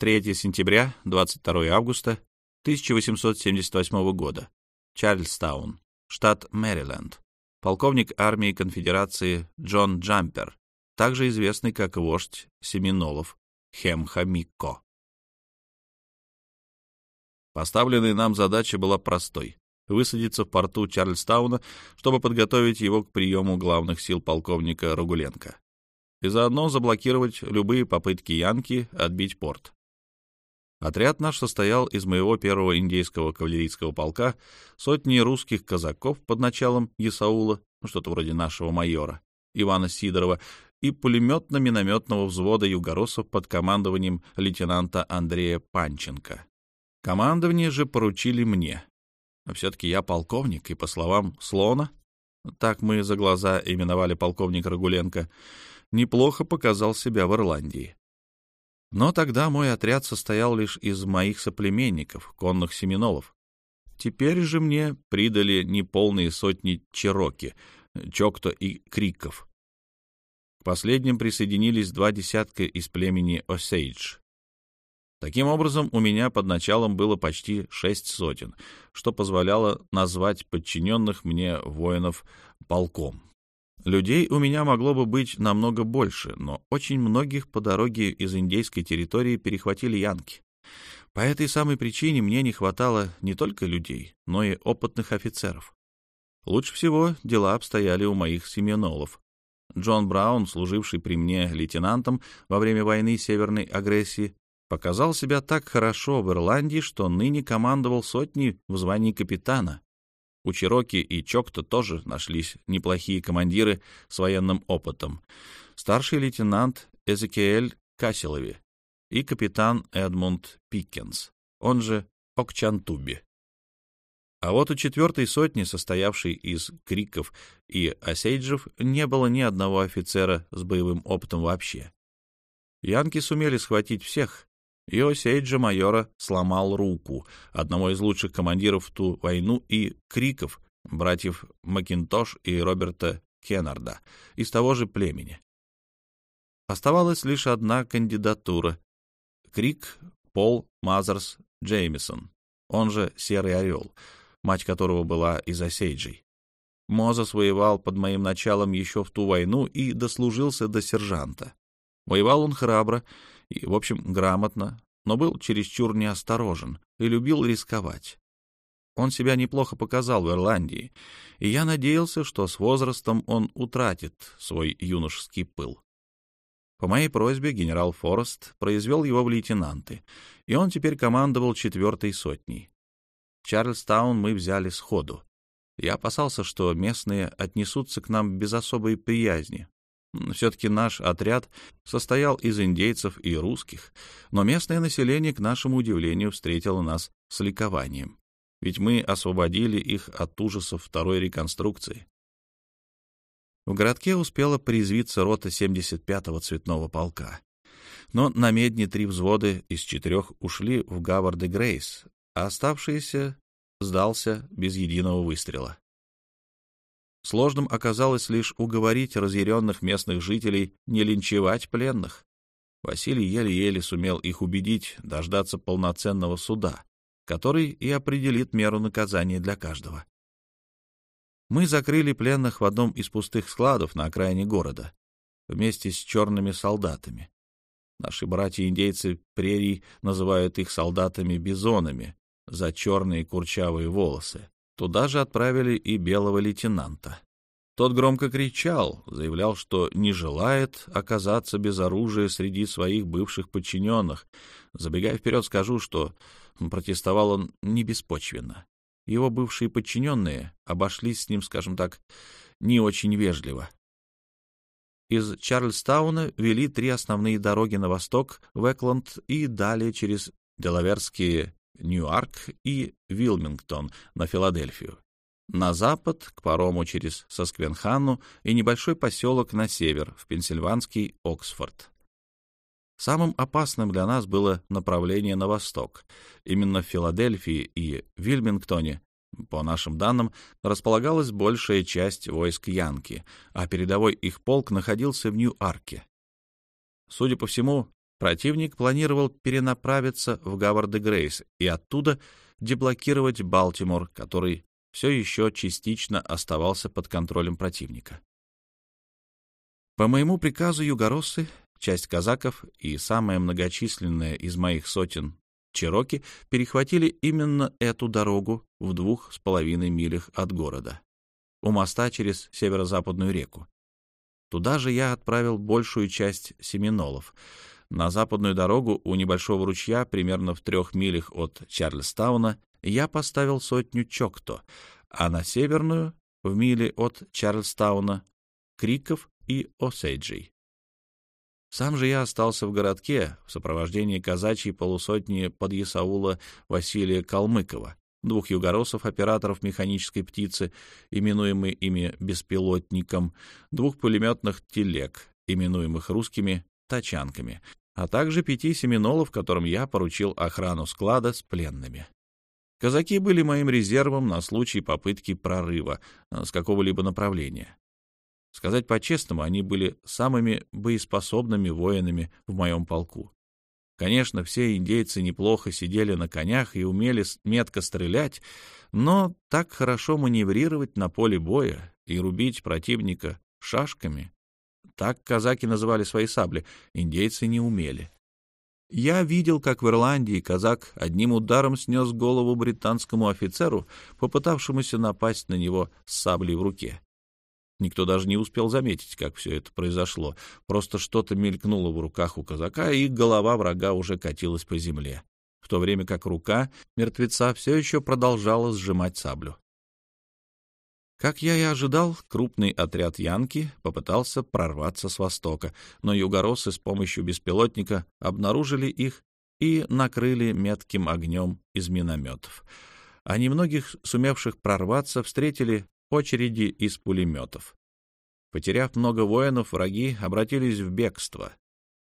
3 сентября, 22 августа 1878 года. Чарльстаун, штат Мэриленд. Полковник армии конфедерации Джон Джампер, также известный как вождь Семинолов Хемхамикко. Поставленная нам задача была простой — высадиться в порту Чарльстауна, чтобы подготовить его к приему главных сил полковника Рогуленко и заодно заблокировать любые попытки Янки отбить порт. Отряд наш состоял из моего первого индейского кавалерийского полка, сотни русских казаков под началом Исаула, ну, что-то вроде нашего майора, Ивана Сидорова, и пулеметно-минометного взвода югоросов под командованием лейтенанта Андрея Панченко. Командование же поручили мне. Все-таки я полковник, и, по словам Слона, так мы за глаза именовали полковника Рагуленко, неплохо показал себя в Ирландии. Но тогда мой отряд состоял лишь из моих соплеменников, конных семинолов. Теперь же мне придали неполные сотни чероки, чокто и криков. К последним присоединились два десятка из племени Осейдж. Таким образом, у меня под началом было почти шесть сотен, что позволяло назвать подчиненных мне воинов полком. Людей у меня могло бы быть намного больше, но очень многих по дороге из индейской территории перехватили янки. По этой самой причине мне не хватало не только людей, но и опытных офицеров. Лучше всего дела обстояли у моих семенолов. Джон Браун, служивший при мне лейтенантом во время войны северной агрессии, показал себя так хорошо в Ирландии, что ныне командовал сотней в звании капитана, у Чироки и Чокта тоже нашлись неплохие командиры с военным опытом. Старший лейтенант Эзекиэль Касилови и капитан Эдмунд Пиккенс, он же Окчантуби. А вот у четвертой сотни, состоявшей из криков и осейджев, не было ни одного офицера с боевым опытом вообще. Янки сумели схватить всех, и Осейджа майора сломал руку одного из лучших командиров в ту войну и Криков, братьев Макинтош и Роберта Кеннарда, из того же племени. Оставалась лишь одна кандидатура — Крик Пол Мазерс Джеймисон, он же Серый Орел, мать которого была из Осейджей. Мозес воевал под моим началом еще в ту войну и дослужился до сержанта. Воевал он храбро и, в общем, грамотно, но был чересчур неосторожен и любил рисковать. Он себя неплохо показал в Ирландии, и я надеялся, что с возрастом он утратит свой юношеский пыл. По моей просьбе генерал Форест произвел его в лейтенанты, и он теперь командовал четвертой сотней. Чарльстаун мы взяли сходу. Я опасался, что местные отнесутся к нам без особой приязни, все-таки наш отряд состоял из индейцев и русских, но местное население, к нашему удивлению, встретило нас с ликованием, ведь мы освободили их от ужасов второй реконструкции. В городке успела призвиться рота 75-го цветного полка. Но на медне три взвода из четырех ушли в Гавард и Грейс, а оставшийся сдался без единого выстрела. Сложным оказалось лишь уговорить разъяренных местных жителей не линчевать пленных. Василий еле-еле сумел их убедить дождаться полноценного суда, который и определит меру наказания для каждого. Мы закрыли пленных в одном из пустых складов на окраине города вместе с черными солдатами. Наши братья-индейцы прерий называют их солдатами-бизонами за черные курчавые волосы. Туда же отправили и белого лейтенанта. Тот громко кричал, заявлял, что не желает оказаться без оружия среди своих бывших подчиненных. Забегая вперед, скажу, что протестовал он не беспочвенно. Его бывшие подчиненные обошлись с ним, скажем так, не очень вежливо. Из Чарльстауна вели три основные дороги на восток, в Экланд и далее через Делаверские Ньюарк и Вилмингтон на Филадельфию. На запад, к парому через Сосквенханну и небольшой поселок на север, в пенсильванский Оксфорд. Самым опасным для нас было направление на восток. Именно в Филадельфии и Вильмингтоне, по нашим данным, располагалась большая часть войск Янки, а передовой их полк находился в Нью-Арке. Судя по всему, Противник планировал перенаправиться в Гавард-де-Грейс и оттуда деблокировать Балтимор, который все еще частично оставался под контролем противника. По моему приказу югороссы, часть казаков и самая многочисленная из моих сотен Чероки перехватили именно эту дорогу в двух с половиной милях от города, у моста через северо-западную реку. Туда же я отправил большую часть семинолов — на западную дорогу у небольшого ручья, примерно в трех милях от Чарльстауна, я поставил сотню Чокто, а на северную, в миле от Чарльстауна, Криков и Осейджей. Сам же я остался в городке в сопровождении казачьей полусотни подъясаула Василия Калмыкова, двух югоросов-операторов механической птицы, именуемой ими беспилотником, двух пулеметных телег, именуемых русскими тачанками, а также пяти семинолов, которым я поручил охрану склада с пленными. Казаки были моим резервом на случай попытки прорыва э, с какого-либо направления. Сказать по-честному, они были самыми боеспособными воинами в моем полку. Конечно, все индейцы неплохо сидели на конях и умели метко стрелять, но так хорошо маневрировать на поле боя и рубить противника шашками так казаки называли свои сабли, индейцы не умели. Я видел, как в Ирландии казак одним ударом снес голову британскому офицеру, попытавшемуся напасть на него с саблей в руке. Никто даже не успел заметить, как все это произошло. Просто что-то мелькнуло в руках у казака, и голова врага уже катилась по земле, в то время как рука мертвеца все еще продолжала сжимать саблю. Как я и ожидал, крупный отряд Янки попытался прорваться с востока, но югороссы с помощью беспилотника обнаружили их и накрыли метким огнем из минометов. А немногих сумевших прорваться встретили очереди из пулеметов. Потеряв много воинов, враги обратились в бегство.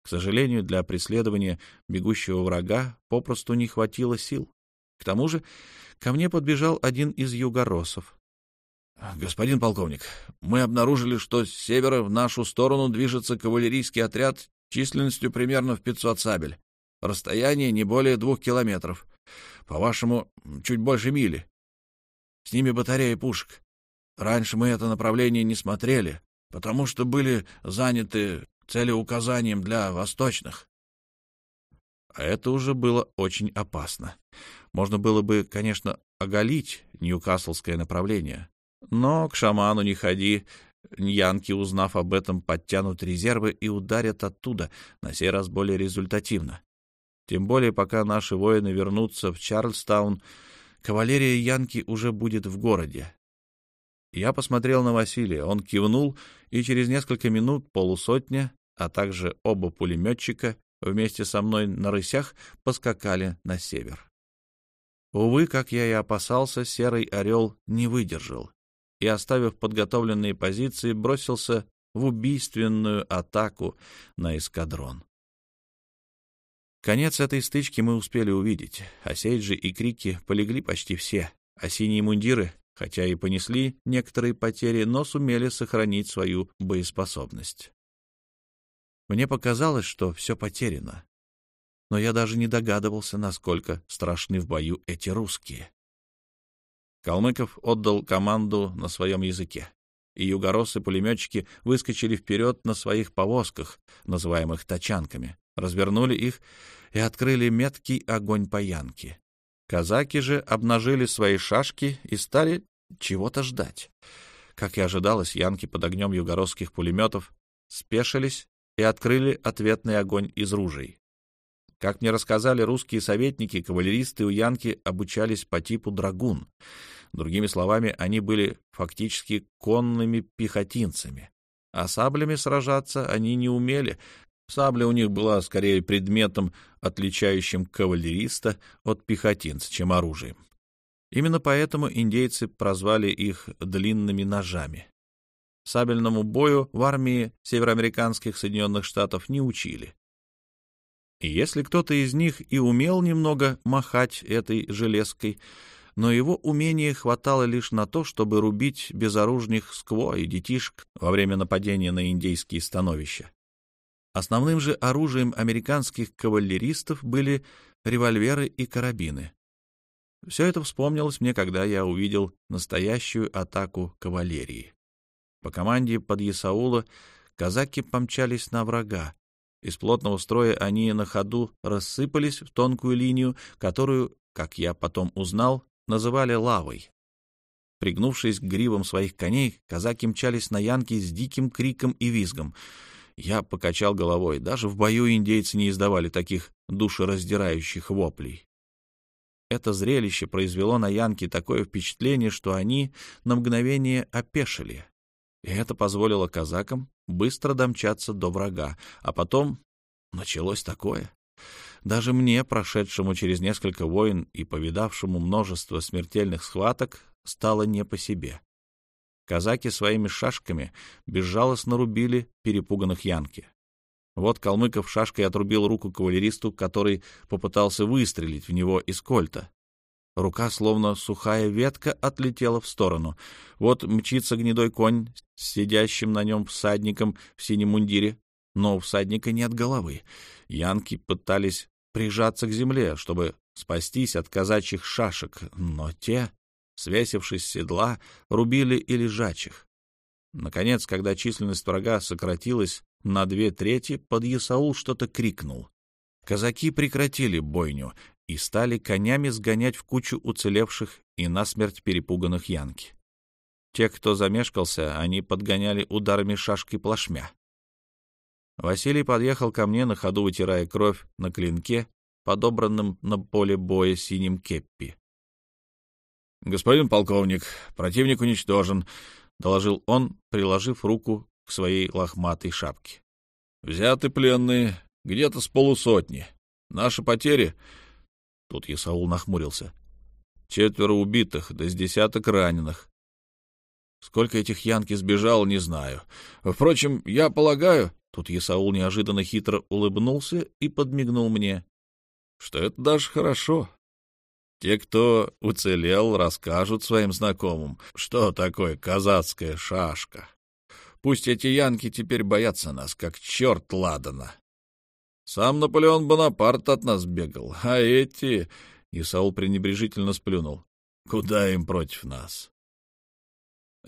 К сожалению, для преследования бегущего врага попросту не хватило сил. К тому же ко мне подбежал один из югоросов. «Господин полковник, мы обнаружили, что с севера в нашу сторону движется кавалерийский отряд численностью примерно в 500 сабель. Расстояние не более двух километров. По-вашему, чуть больше мили. С ними батарея пушек. Раньше мы это направление не смотрели, потому что были заняты целеуказанием для восточных. А это уже было очень опасно. Можно было бы, конечно, оголить Ньюкаслское направление, но к шаману не ходи. Янки, узнав об этом, подтянут резервы и ударят оттуда, на сей раз более результативно. Тем более, пока наши воины вернутся в Чарльстаун, кавалерия Янки уже будет в городе. Я посмотрел на Василия, он кивнул, и через несколько минут полусотня, а также оба пулеметчика вместе со мной на рысях поскакали на север. Увы, как я и опасался, серый орел не выдержал и, оставив подготовленные позиции, бросился в убийственную атаку на эскадрон. Конец этой стычки мы успели увидеть. Осейджи и Крики полегли почти все, а синие мундиры, хотя и понесли некоторые потери, но сумели сохранить свою боеспособность. Мне показалось, что все потеряно, но я даже не догадывался, насколько страшны в бою эти русские. Калмыков отдал команду на своем языке, и югороссы-пулеметчики выскочили вперед на своих повозках, называемых тачанками, развернули их и открыли меткий огонь по янке. Казаки же обнажили свои шашки и стали чего-то ждать. Как и ожидалось, янки под огнем югородских пулеметов спешились и открыли ответный огонь из ружей. Как мне рассказали русские советники, кавалеристы у Янки обучались по типу драгун. Другими словами, они были фактически конными пехотинцами. А саблями сражаться они не умели. Сабля у них была скорее предметом, отличающим кавалериста от пехотинца, чем оружием. Именно поэтому индейцы прозвали их длинными ножами. Сабельному бою в армии североамериканских Соединенных Штатов не учили. И если кто-то из них и умел немного махать этой железкой, но его умения хватало лишь на то, чтобы рубить безоружных скво и детишек во время нападения на индейские становища. Основным же оружием американских кавалеристов были револьверы и карабины. Все это вспомнилось мне, когда я увидел настоящую атаку кавалерии. По команде под Исаула казаки помчались на врага. Из плотного строя они на ходу рассыпались в тонкую линию, которую, как я потом узнал, называли лавой. Пригнувшись к гривам своих коней, казаки мчались на янки с диким криком и визгом. Я покачал головой. Даже в бою индейцы не издавали таких душераздирающих воплей. Это зрелище произвело на янки такое впечатление, что они на мгновение опешили. И это позволило казакам быстро домчаться до врага. А потом началось такое. Даже мне, прошедшему через несколько войн и повидавшему множество смертельных схваток, стало не по себе. Казаки своими шашками безжалостно рубили перепуганных янки. Вот Калмыков шашкой отрубил руку кавалеристу, который попытался выстрелить в него из кольта. Рука, словно сухая ветка, отлетела в сторону. Вот мчится гнедой конь с сидящим на нем всадником в синем мундире, но у всадника нет головы. Янки пытались прижаться к земле, чтобы спастись от казачьих шашек, но те свесившись с седла, рубили и лежачих. Наконец, когда численность врага сократилась на две трети, под Ясаул что-то крикнул. Казаки прекратили бойню и стали конями сгонять в кучу уцелевших и насмерть перепуганных янки. Те, кто замешкался, они подгоняли ударами шашки плашмя. Василий подъехал ко мне, на ходу вытирая кровь на клинке, подобранном на поле боя синим кеппи. «Господин полковник, противник уничтожен», — доложил он, приложив руку к своей лохматой шапке. «Взяты пленные где-то с полусотни. Наши потери...» Тут Исаул нахмурился. «Четверо убитых, да с десяток раненых. Сколько этих янки сбежало, не знаю. Впрочем, я полагаю...» Тут Исаул неожиданно хитро улыбнулся и подмигнул мне. «Что это даже хорошо. Те, кто уцелел, расскажут своим знакомым, что такое казацкая шашка. Пусть эти янки теперь боятся нас, как черт ладана. Сам Наполеон Бонапарт от нас бегал, а эти... И Саул пренебрежительно сплюнул. Куда им против нас?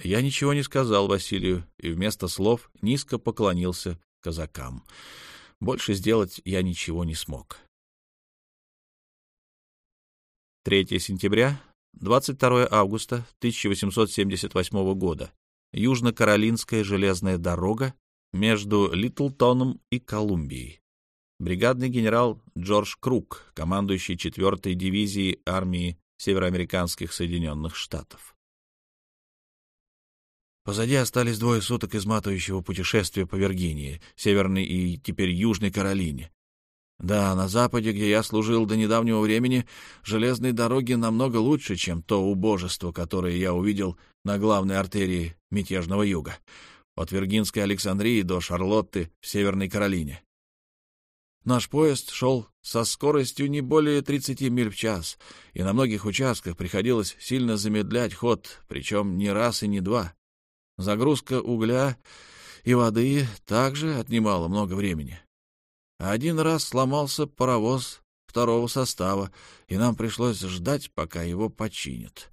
Я ничего не сказал Василию и вместо слов низко поклонился казакам. Больше сделать я ничего не смог. 3 сентября, 22 августа 1878 года. Южно-Каролинская железная дорога между Литлтоном и Колумбией. Бригадный генерал Джордж Крук, командующий 4-й дивизией армии североамериканских Соединенных Штатов. Позади остались двое суток изматывающего путешествия по Виргинии, Северной и теперь Южной Каролине, да, на Западе, где я служил до недавнего времени, железные дороги намного лучше, чем то убожество, которое я увидел на главной артерии мятежного юга, от Виргинской Александрии до Шарлотты в Северной Каролине. Наш поезд шел со скоростью не более 30 миль в час, и на многих участках приходилось сильно замедлять ход, причем не раз и не два. Загрузка угля и воды также отнимала много времени. Один раз сломался паровоз второго состава, и нам пришлось ждать, пока его починят.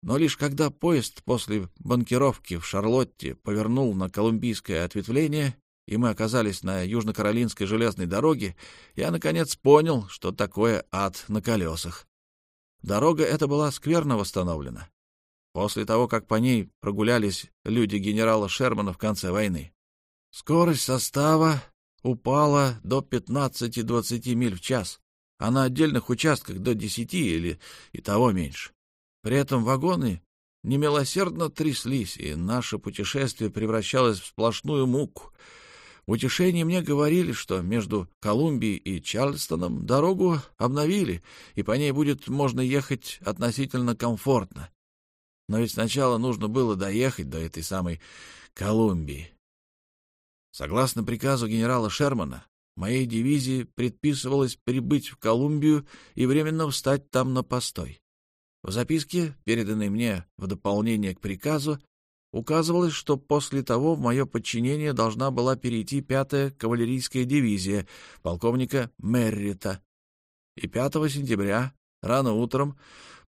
Но лишь когда поезд после банкировки в Шарлотте повернул на колумбийское ответвление, и мы оказались на Южно-Каролинской железной дороге, я, наконец, понял, что такое ад на колесах. Дорога эта была скверно восстановлена. После того, как по ней прогулялись люди генерала Шермана в конце войны. Скорость состава упала до 15-20 миль в час, а на отдельных участках до 10 или и того меньше. При этом вагоны немилосердно тряслись, и наше путешествие превращалось в сплошную муку. В утешении мне говорили, что между Колумбией и Чарльстоном дорогу обновили, и по ней будет можно ехать относительно комфортно. Но ведь сначала нужно было доехать до этой самой Колумбии. Согласно приказу генерала Шермана, моей дивизии предписывалось прибыть в Колумбию и временно встать там на постой. В записке, переданной мне в дополнение к приказу, указывалось, что после того в мое подчинение должна была перейти пятая кавалерийская дивизия полковника Меррита. И 5 сентября, рано утром,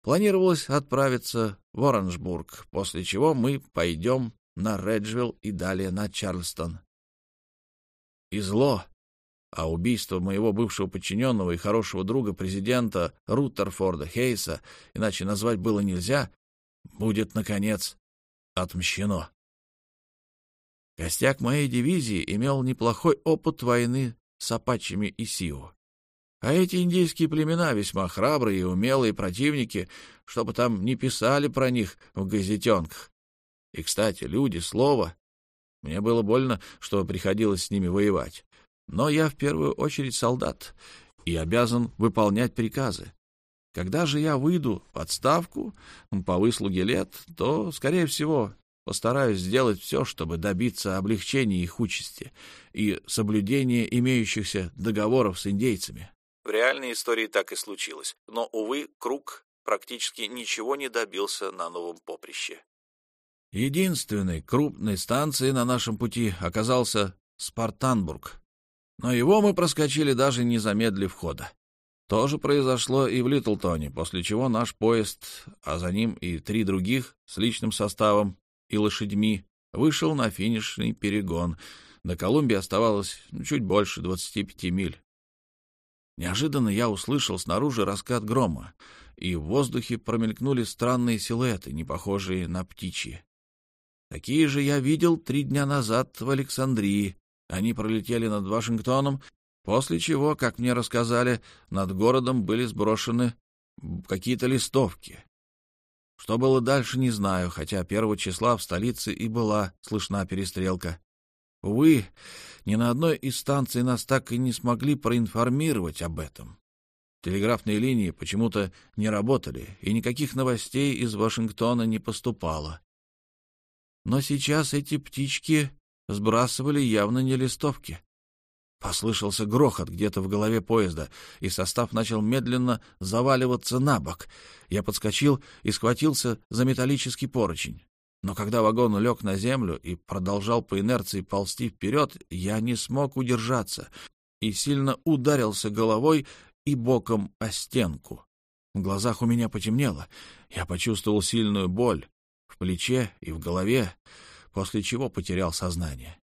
планировалось отправиться в Оранжбург, после чего мы пойдем на Реджвилл и далее на Чарльстон. И зло, а убийство моего бывшего подчиненного и хорошего друга президента Руттерфорда Хейса, иначе назвать было нельзя, будет, наконец, отмщено. Костяк моей дивизии имел неплохой опыт войны с апачами и Сиу. А эти индейские племена весьма храбрые и умелые противники, чтобы там не писали про них в газетенках. И, кстати, люди, слово. Мне было больно, что приходилось с ними воевать. Но я в первую очередь солдат и обязан выполнять приказы. Когда же я выйду в отставку по выслуге лет, то, скорее всего, постараюсь сделать все, чтобы добиться облегчения их участи и соблюдения имеющихся договоров с индейцами. В реальной истории так и случилось, но, увы, Круг практически ничего не добился на новом поприще. Единственной крупной станцией на нашем пути оказался Спартанбург, но его мы проскочили даже не замедлив хода. То же произошло и в Литлтоне, после чего наш поезд, а за ним и три других с личным составом и лошадьми, вышел на финишный перегон. До Колумбии оставалось чуть больше 25 миль. Неожиданно я услышал снаружи раскат грома, и в воздухе промелькнули странные силуэты, не похожие на птичьи. Такие же я видел три дня назад в Александрии. Они пролетели над Вашингтоном После чего, как мне рассказали, над городом были сброшены какие-то листовки. Что было дальше, не знаю, хотя первого числа в столице и была слышна перестрелка. Увы, ни на одной из станций нас так и не смогли проинформировать об этом. Телеграфные линии почему-то не работали, и никаких новостей из Вашингтона не поступало. Но сейчас эти птички сбрасывали явно не листовки. Послышался грохот где-то в голове поезда, и состав начал медленно заваливаться на бок. Я подскочил и схватился за металлический поручень. Но когда вагон лег на землю и продолжал по инерции ползти вперед, я не смог удержаться и сильно ударился головой и боком о стенку. В глазах у меня потемнело. Я почувствовал сильную боль в плече и в голове, после чего потерял сознание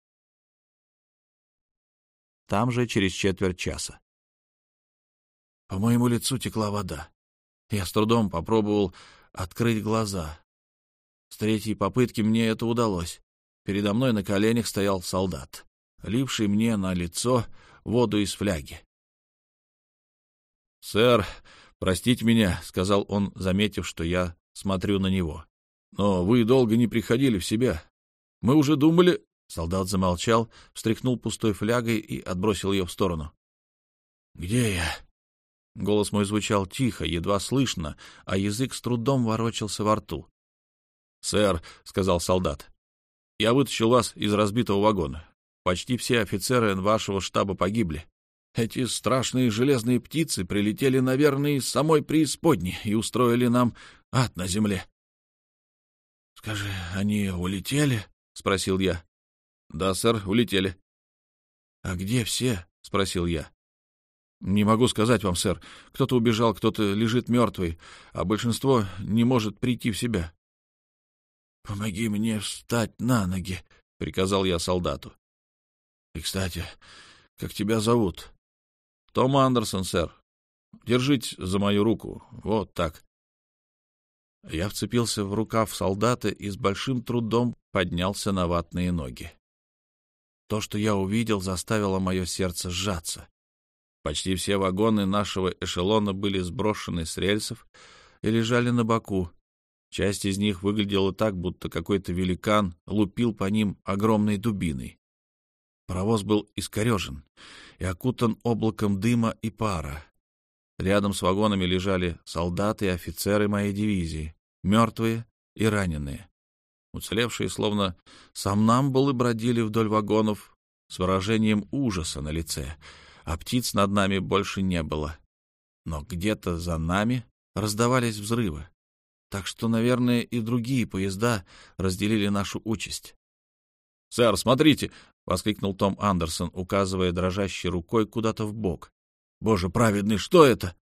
там же через четверть часа. По моему лицу текла вода. Я с трудом попробовал открыть глаза. С третьей попытки мне это удалось. Передо мной на коленях стоял солдат, ливший мне на лицо воду из фляги. «Сэр, простите меня», — сказал он, заметив, что я смотрю на него. «Но вы долго не приходили в себя. Мы уже думали...» Солдат замолчал, встряхнул пустой флягой и отбросил ее в сторону. «Где я?» Голос мой звучал тихо, едва слышно, а язык с трудом ворочался во рту. «Сэр», — сказал солдат, — «я вытащил вас из разбитого вагона. Почти все офицеры вашего штаба погибли. Эти страшные железные птицы прилетели, наверное, из самой преисподней и устроили нам ад на земле». «Скажи, они улетели?» — спросил я. «Да, сэр, улетели». «А где все?» — спросил я. «Не могу сказать вам, сэр. Кто-то убежал, кто-то лежит мертвый, а большинство не может прийти в себя». «Помоги мне встать на ноги», — приказал я солдату. «И, кстати, как тебя зовут?» «Том Андерсон, сэр. Держите за мою руку. Вот так». Я вцепился в рукав солдата и с большим трудом поднялся на ватные ноги. То, что я увидел, заставило мое сердце сжаться. Почти все вагоны нашего эшелона были сброшены с рельсов и лежали на боку. Часть из них выглядела так, будто какой-то великан лупил по ним огромной дубиной. Паровоз был искорежен и окутан облаком дыма и пара. Рядом с вагонами лежали солдаты и офицеры моей дивизии, мертвые и раненые. Уцелевшие, словно сомнамбулы, бродили вдоль вагонов с выражением ужаса на лице, а птиц над нами больше не было. Но где-то за нами раздавались взрывы. так что, наверное, и другие поезда разделили нашу участь. — Сэр, смотрите! — воскликнул Том Андерсон, указывая дрожащей рукой куда-то в бок. Боже праведный, что это?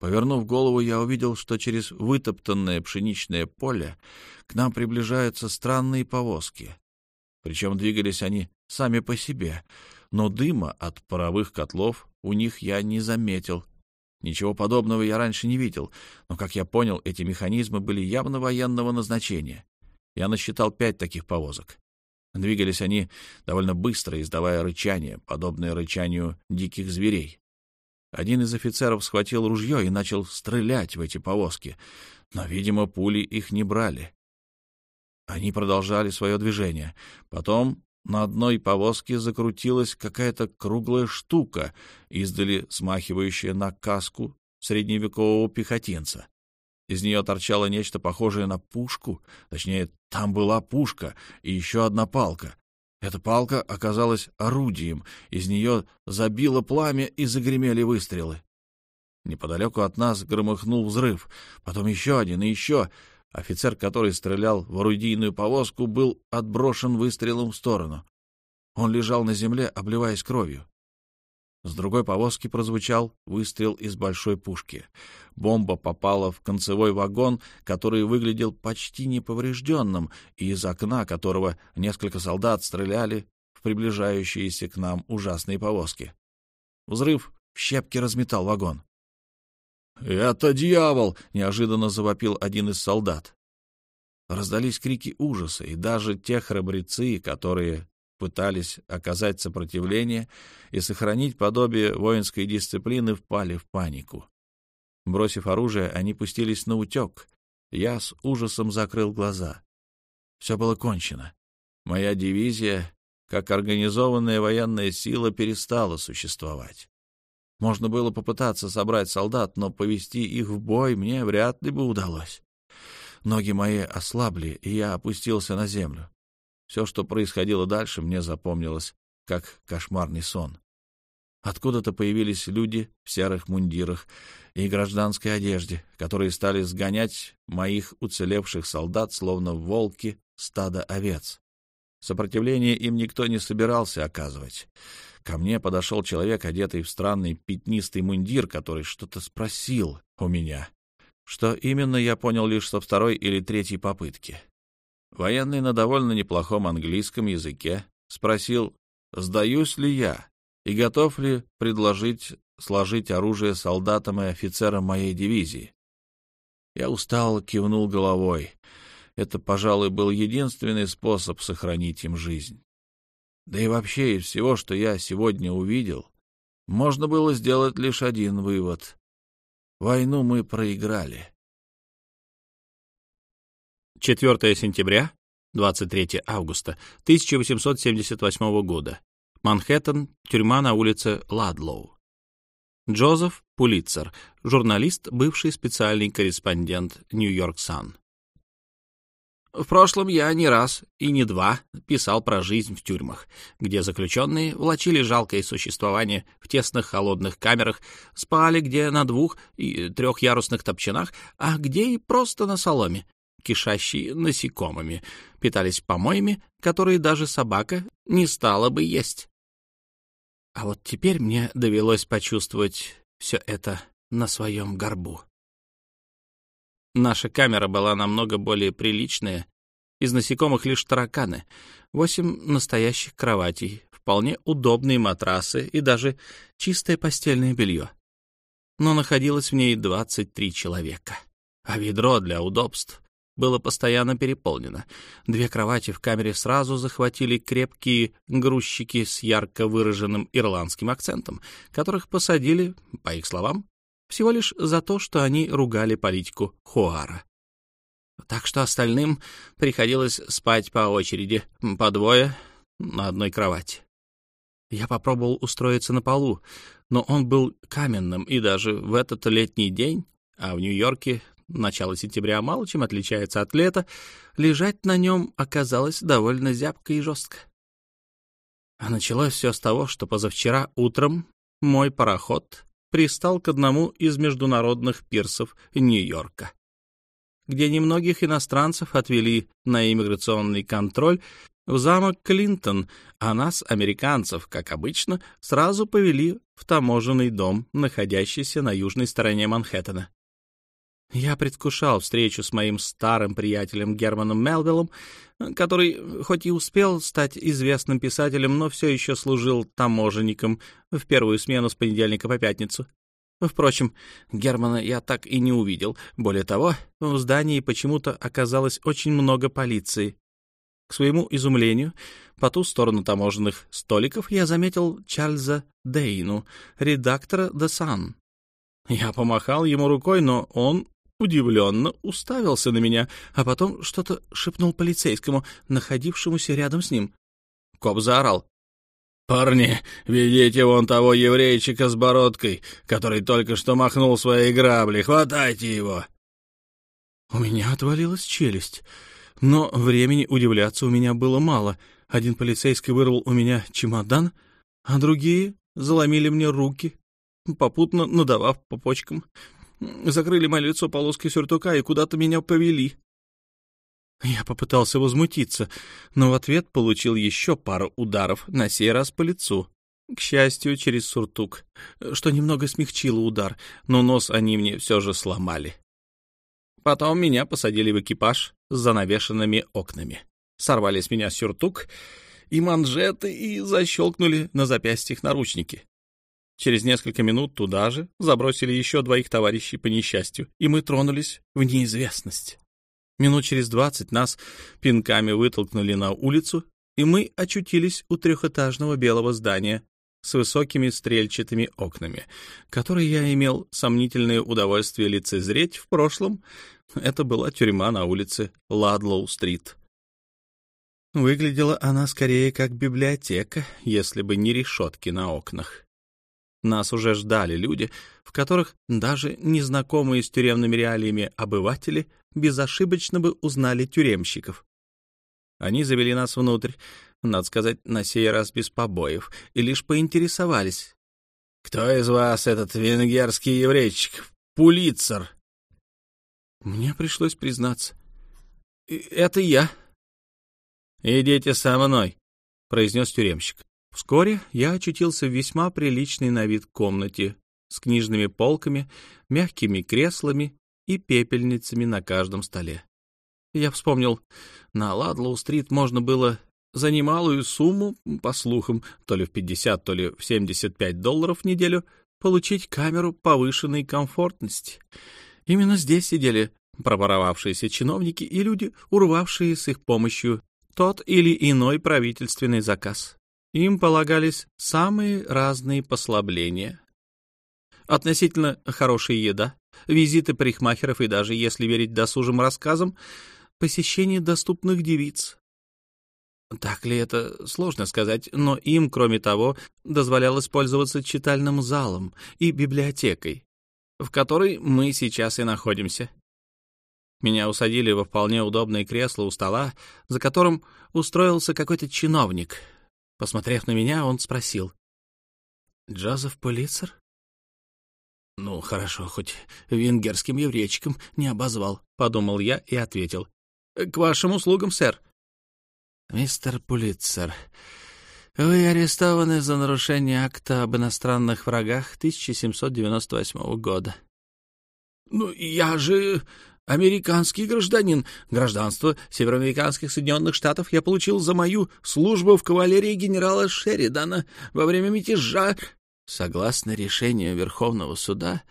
Повернув голову, я увидел, что через вытоптанное пшеничное поле к нам приближаются странные повозки. Причем двигались они сами по себе, но дыма от паровых котлов у них я не заметил. Ничего подобного я раньше не видел, но, как я понял, эти механизмы были явно военного назначения. Я насчитал пять таких повозок. Двигались они довольно быстро, издавая рычание, подобное рычанию диких зверей. Один из офицеров схватил ружье и начал стрелять в эти повозки, но, видимо, пули их не брали. Они продолжали свое движение. Потом на одной повозке закрутилась какая-то круглая штука, издали смахивающая на каску средневекового пехотинца. Из нее торчало нечто похожее на пушку, точнее, там была пушка и еще одна палка. Эта палка оказалась орудием, из нее забило пламя и загремели выстрелы. Неподалеку от нас громыхнул взрыв, потом еще один и еще. Офицер, который стрелял в орудийную повозку, был отброшен выстрелом в сторону. Он лежал на земле, обливаясь кровью. С другой повозки прозвучал выстрел из большой пушки. Бомба попала в концевой вагон, который выглядел почти неповрежденным, и из окна которого несколько солдат стреляли в приближающиеся к нам ужасные повозки. Взрыв в щепки разметал вагон. «Это дьявол!» — неожиданно завопил один из солдат. Раздались крики ужаса, и даже те храбрецы, которые пытались оказать сопротивление и сохранить подобие воинской дисциплины, впали в панику. Бросив оружие, они пустились на утек. Я с ужасом закрыл глаза. Все было кончено. Моя дивизия, как организованная военная сила, перестала существовать. Можно было попытаться собрать солдат, но повести их в бой мне вряд ли бы удалось. Ноги мои ослабли, и я опустился на землю. Все, что происходило дальше, мне запомнилось как кошмарный сон. Откуда-то появились люди в серых мундирах и гражданской одежде, которые стали сгонять моих уцелевших солдат, словно волки стада овец. Сопротивление им никто не собирался оказывать. Ко мне подошел человек, одетый в странный пятнистый мундир, который что-то спросил у меня. Что именно, я понял лишь со второй или третьей попытки. Военный на довольно неплохом английском языке спросил, сдаюсь ли я и готов ли предложить сложить оружие солдатам и офицерам моей дивизии. Я устал, кивнул головой. Это, пожалуй, был единственный способ сохранить им жизнь. Да и вообще из всего, что я сегодня увидел, можно было сделать лишь один вывод. Войну мы проиграли. 4 сентября, 23 августа 1878 года. Манхэттен, тюрьма на улице Ладлоу. Джозеф Пулитцер, журналист, бывший специальный корреспондент «Нью-Йорк Сан». В прошлом я не раз и не два писал про жизнь в тюрьмах, где заключенные влачили жалкое существование в тесных холодных камерах, спали где на двух и трехъярусных топчанах, а где и просто на соломе, кишащие насекомыми, питались помоями, которые даже собака не стала бы есть. А вот теперь мне довелось почувствовать все это на своем горбу. Наша камера была намного более приличная. Из насекомых лишь тараканы, восемь настоящих кроватей, вполне удобные матрасы и даже чистое постельное белье. Но находилось в ней 23 человека. А ведро для удобств было постоянно переполнено. Две кровати в камере сразу захватили крепкие грузчики с ярко выраженным ирландским акцентом, которых посадили, по их словам, всего лишь за то, что они ругали политику Хуара. Так что остальным приходилось спать по очереди, по двое на одной кровати. Я попробовал устроиться на полу, но он был каменным, и даже в этот летний день, а в Нью-Йорке начало сентября мало чем отличается от лета, лежать на нем оказалось довольно зябко и жестко. А началось все с того, что позавчера утром мой пароход пристал к одному из международных пирсов Нью-Йорка. где немногих иностранцев отвели на иммиграционный контроль в замок Клинтон, а нас, американцев, как обычно, сразу повели в таможенный дом, находящийся на южной стороне Манхэттена. Я предвкушал встречу с моим старым приятелем Германом Мелвиллом, который хоть и успел стать известным писателем, но все еще служил таможенником в первую смену с понедельника по пятницу. Впрочем, Германа я так и не увидел. Более того, в здании почему-то оказалось очень много полиции. К своему изумлению, по ту сторону таможенных столиков я заметил Чарльза Дейну, редактора «The Sun». Я помахал ему рукой, но он удивленно уставился на меня, а потом что-то шепнул полицейскому, находившемуся рядом с ним. Коп заорал. «Парни, ведите вон того еврейчика с бородкой, который только что махнул своей грабли. Хватайте его!» У меня отвалилась челюсть, но времени удивляться у меня было мало. Один полицейский вырвал у меня чемодан, а другие заломили мне руки, попутно надавав по почкам закрыли мое лицо полоской сюртука и куда-то меня повели. Я попытался возмутиться, но в ответ получил еще пару ударов, на сей раз по лицу. К счастью, через суртук, что немного смягчило удар, но нос они мне все же сломали. Потом меня посадили в экипаж с занавешенными окнами. Сорвали с меня сюртук и манжеты и защелкнули на запястьях наручники. Через несколько минут туда же забросили еще двоих товарищей по несчастью, и мы тронулись в неизвестность. Минут через двадцать нас пинками вытолкнули на улицу, и мы очутились у трехэтажного белого здания с высокими стрельчатыми окнами, которые я имел сомнительное удовольствие лицезреть в прошлом. Это была тюрьма на улице Ладлоу-стрит. Выглядела она скорее как библиотека, если бы не решетки на окнах. Нас уже ждали люди, в которых даже незнакомые с тюремными реалиями обыватели безошибочно бы узнали тюремщиков. Они завели нас внутрь, надо сказать, на сей раз без побоев, и лишь поинтересовались. «Кто из вас этот венгерский еврейчик? Пулицер?» Мне пришлось признаться. «Это я». «Идите со мной», — произнес тюремщик. Вскоре я очутился в весьма приличной на вид комнате с книжными полками, мягкими креслами и пепельницами на каждом столе. Я вспомнил, на Ладлоу-стрит можно было за немалую сумму, по слухам, то ли в 50, то ли в 75 долларов в неделю, получить камеру повышенной комфортности. Именно здесь сидели проворовавшиеся чиновники и люди, урвавшие с их помощью тот или иной правительственный заказ. Им полагались самые разные послабления. Относительно хорошая еда, визиты парикмахеров и даже, если верить досужим рассказам, посещение доступных девиц. Так ли это, сложно сказать, но им, кроме того, дозволялось пользоваться читальным залом и библиотекой, в которой мы сейчас и находимся. Меня усадили во вполне удобное кресло у стола, за которым устроился какой-то чиновник — Посмотрев на меня, он спросил. «Джозеф Полицер?» «Ну, хорошо, хоть венгерским еврейчиком не обозвал», — подумал я и ответил. «К вашим услугам, сэр». «Мистер Пулитцер, вы арестованы за нарушение акта об иностранных врагах 1798 года». «Ну, я же американский гражданин. Гражданство североамериканских Соединенных Штатов я получил за мою службу в кавалерии генерала Шеридана во время мятежа. Согласно решению Верховного суда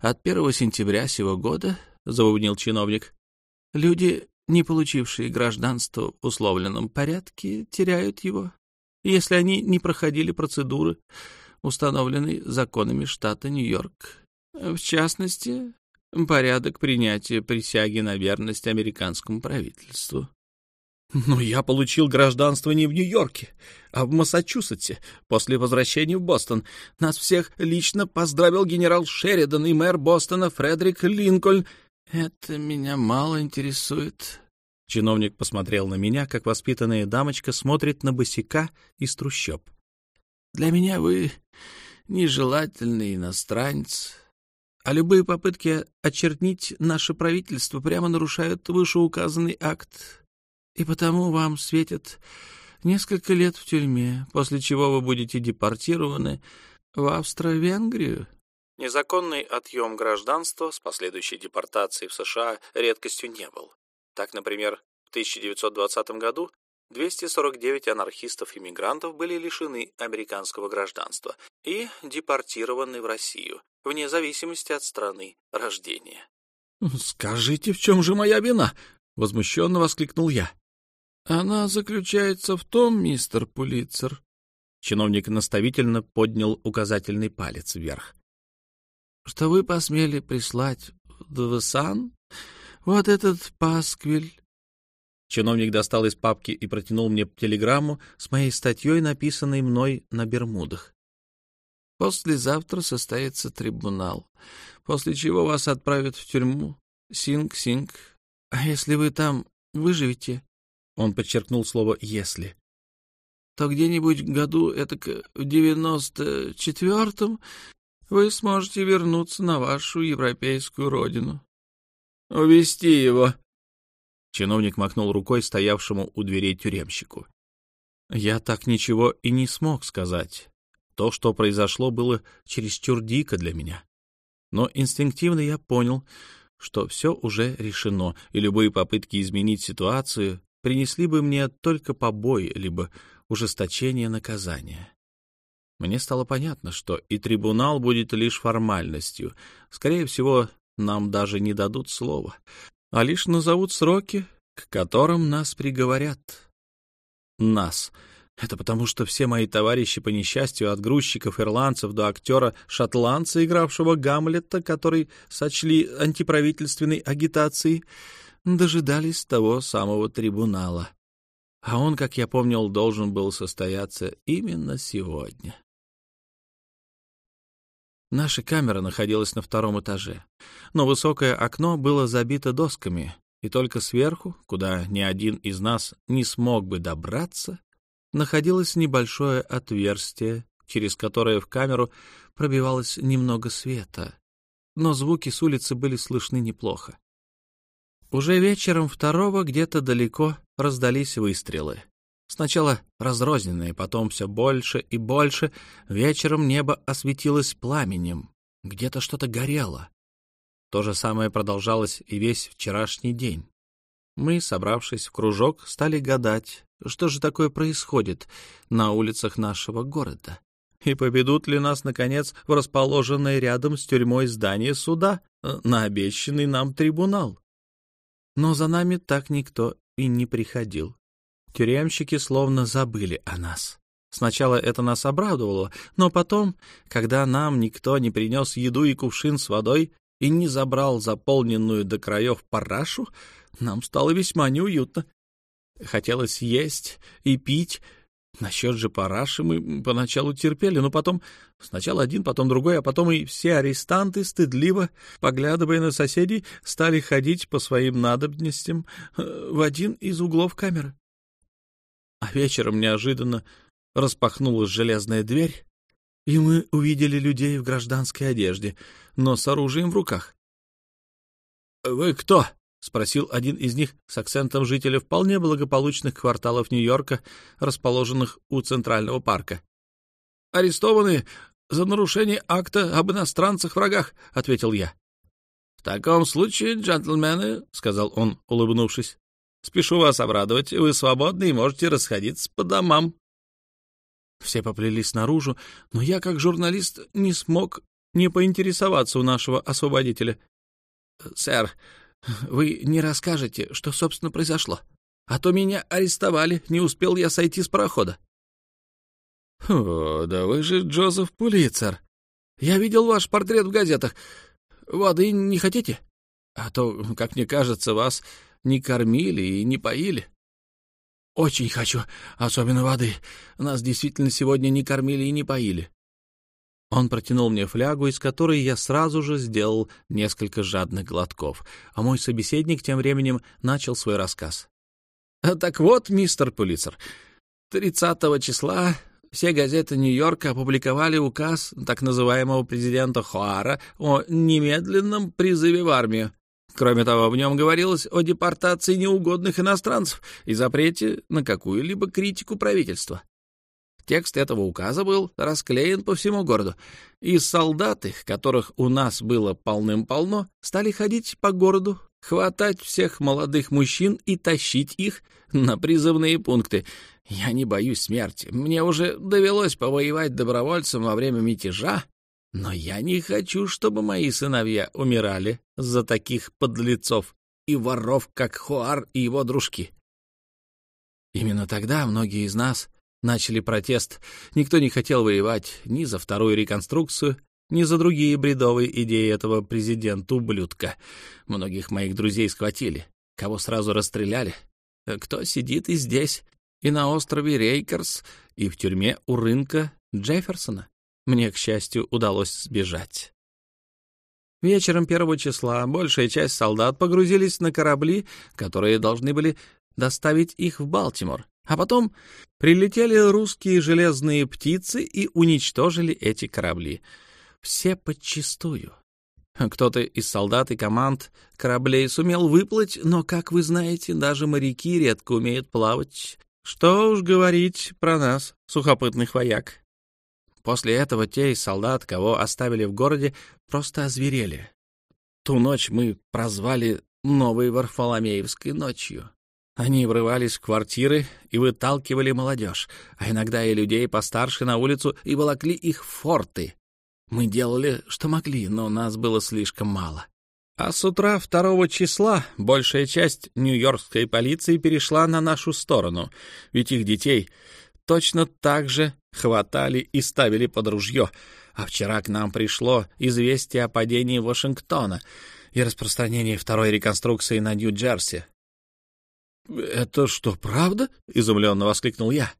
от 1 сентября сего года, — забубнил чиновник, — люди, не получившие гражданство в условленном порядке, теряют его, если они не проходили процедуры, установленные законами штата Нью-Йорк. В частности, порядок принятия присяги на верность американскому правительству. Но я получил гражданство не в Нью-Йорке, а в Массачусетсе после возвращения в Бостон. Нас всех лично поздравил генерал Шеридан и мэр Бостона Фредерик Линкольн. Это меня мало интересует. Чиновник посмотрел на меня, как воспитанная дамочка смотрит на босика из трущоб. Для меня вы нежелательный иностранец, а любые попытки очернить наше правительство прямо нарушают вышеуказанный акт. И потому вам светит несколько лет в тюрьме, после чего вы будете депортированы в Австро-Венгрию. Незаконный отъем гражданства с последующей депортацией в США редкостью не был. Так, например, в 1920 году 249 анархистов-иммигрантов были лишены американского гражданства и депортированы в Россию, вне зависимости от страны рождения. «Скажите, в чем же моя вина?» — возмущенно воскликнул я. «Она заключается в том, мистер Пулицер...» Чиновник наставительно поднял указательный палец вверх. «Что вы посмели прислать в Двасан вот этот пасквиль Чиновник достал из папки и протянул мне телеграмму с моей статьей, написанной мной на Бермудах. «Послезавтра состоится трибунал, после чего вас отправят в тюрьму Синг-Синг. А если вы там выживете...» Он подчеркнул слово «если». «То где-нибудь году, это в девяносто четвертом, вы сможете вернуться на вашу европейскую родину». «Увести его», Чиновник махнул рукой стоявшему у дверей тюремщику. Я так ничего и не смог сказать. То, что произошло, было чересчур дико для меня. Но инстинктивно я понял, что все уже решено, и любые попытки изменить ситуацию принесли бы мне только побои, либо ужесточение наказания. Мне стало понятно, что и трибунал будет лишь формальностью. Скорее всего, нам даже не дадут слова а лишь назовут сроки, к которым нас приговорят. Нас. Это потому, что все мои товарищи по несчастью, от грузчиков ирландцев до актера-шотландца, игравшего Гамлета, который сочли антиправительственной агитацией, дожидались того самого трибунала. А он, как я помнил, должен был состояться именно сегодня. Наша камера находилась на втором этаже, но высокое окно было забито досками, и только сверху, куда ни один из нас не смог бы добраться, находилось небольшое отверстие, через которое в камеру пробивалось немного света, но звуки с улицы были слышны неплохо. Уже вечером второго где-то далеко раздались выстрелы. Сначала разрозненные, потом все больше и больше. Вечером небо осветилось пламенем. Где-то что-то горело. То же самое продолжалось и весь вчерашний день. Мы, собравшись в кружок, стали гадать, что же такое происходит на улицах нашего города. И поведут ли нас, наконец, в расположенное рядом с тюрьмой здание суда, э, на обещанный нам трибунал. Но за нами так никто и не приходил. Тюремщики словно забыли о нас. Сначала это нас обрадовало, но потом, когда нам никто не принес еду и кувшин с водой и не забрал заполненную до краев парашу, нам стало весьма неуютно. Хотелось есть и пить. Насчет же параши мы поначалу терпели, но потом сначала один, потом другой, а потом и все арестанты, стыдливо, поглядывая на соседей, стали ходить по своим надобностям э, в один из углов камеры. А вечером неожиданно распахнулась железная дверь, и мы увидели людей в гражданской одежде, но с оружием в руках. «Вы кто?» — спросил один из них с акцентом жителя вполне благополучных кварталов Нью-Йорка, расположенных у Центрального парка. «Арестованы за нарушение акта об иностранцах-врагах», — ответил я. «В таком случае, джентльмены», — сказал он, улыбнувшись, Спешу вас обрадовать, вы свободны и можете расходиться по домам. Все поплелись наружу, но я, как журналист, не смог не поинтересоваться у нашего освободителя. — Сэр, вы не расскажете, что, собственно, произошло? А то меня арестовали, не успел я сойти с парохода. — О, да вы же Джозеф Пулицер. Я видел ваш портрет в газетах. Воды не хотите? А то, как мне кажется, вас не кормили и не поили. Очень хочу, особенно воды. Нас действительно сегодня не кормили и не поили. Он протянул мне флягу, из которой я сразу же сделал несколько жадных глотков, а мой собеседник тем временем начал свой рассказ. — Так вот, мистер Пулицер, 30 числа все газеты Нью-Йорка опубликовали указ так называемого президента Хуара о немедленном призыве в армию. Кроме того, в нем говорилось о депортации неугодных иностранцев и запрете на какую-либо критику правительства. Текст этого указа был расклеен по всему городу, и солдаты, которых у нас было полным-полно, стали ходить по городу, хватать всех молодых мужчин и тащить их на призывные пункты. Я не боюсь смерти. Мне уже довелось повоевать добровольцем во время мятежа, но я не хочу, чтобы мои сыновья умирали за таких подлецов и воров, как Хуар и его дружки. Именно тогда многие из нас начали протест. Никто не хотел воевать ни за вторую реконструкцию, ни за другие бредовые идеи этого президента-ублюдка. Многих моих друзей схватили, кого сразу расстреляли. Кто сидит и здесь, и на острове Рейкерс, и в тюрьме у рынка Джефферсона. Мне, к счастью, удалось сбежать. Вечером первого числа большая часть солдат погрузились на корабли, которые должны были доставить их в Балтимор, а потом прилетели русские железные птицы и уничтожили эти корабли. Все подчистую. Кто-то из солдат и команд кораблей сумел выплыть, но, как вы знаете, даже моряки редко умеют плавать. Что уж говорить про нас, сухопытных вояк. После этого те из солдат, кого оставили в городе, просто озверели. Ту ночь мы прозвали «Новой Варфоломеевской ночью». Они врывались в квартиры и выталкивали молодежь, а иногда и людей постарше на улицу и волокли их в форты. Мы делали, что могли, но нас было слишком мало. А с утра второго числа большая часть нью-йоркской полиции перешла на нашу сторону, ведь их детей точно так же хватали и ставили под ружье. А вчера к нам пришло известие о падении Вашингтона и распространении второй реконструкции на Нью-Джерси. «Это что, правда?» — изумленно воскликнул я.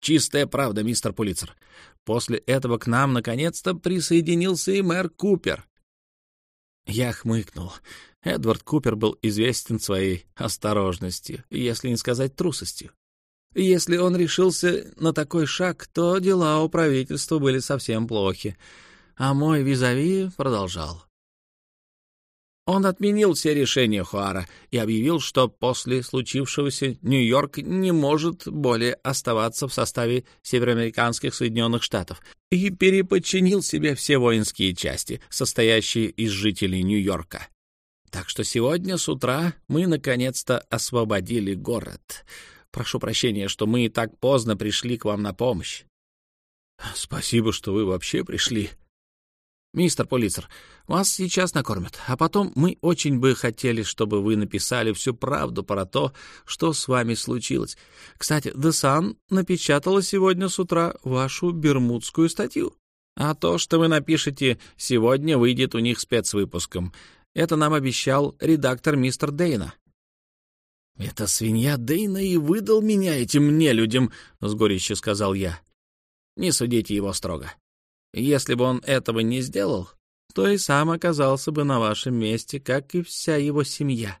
«Чистая правда, мистер Пулицер. После этого к нам наконец-то присоединился и мэр Купер». Я хмыкнул. Эдвард Купер был известен своей осторожностью, если не сказать трусостью. Если он решился на такой шаг, то дела у правительства были совсем плохи. А мой визави продолжал. Он отменил все решения Хуара и объявил, что после случившегося Нью-Йорк не может более оставаться в составе североамериканских Соединенных Штатов и переподчинил себе все воинские части, состоящие из жителей Нью-Йорка. Так что сегодня с утра мы наконец-то освободили город. Прошу прощения, что мы так поздно пришли к вам на помощь. — Спасибо, что вы вообще пришли. — Мистер Полицер, вас сейчас накормят, а потом мы очень бы хотели, чтобы вы написали всю правду про то, что с вами случилось. Кстати, Sun напечатала сегодня с утра вашу бермудскую статью. А то, что вы напишете сегодня, выйдет у них спецвыпуском. Это нам обещал редактор мистер Дейна. «Это свинья Дейна и выдал меня этим нелюдям», — с горечью сказал я. «Не судите его строго. Если бы он этого не сделал, то и сам оказался бы на вашем месте, как и вся его семья.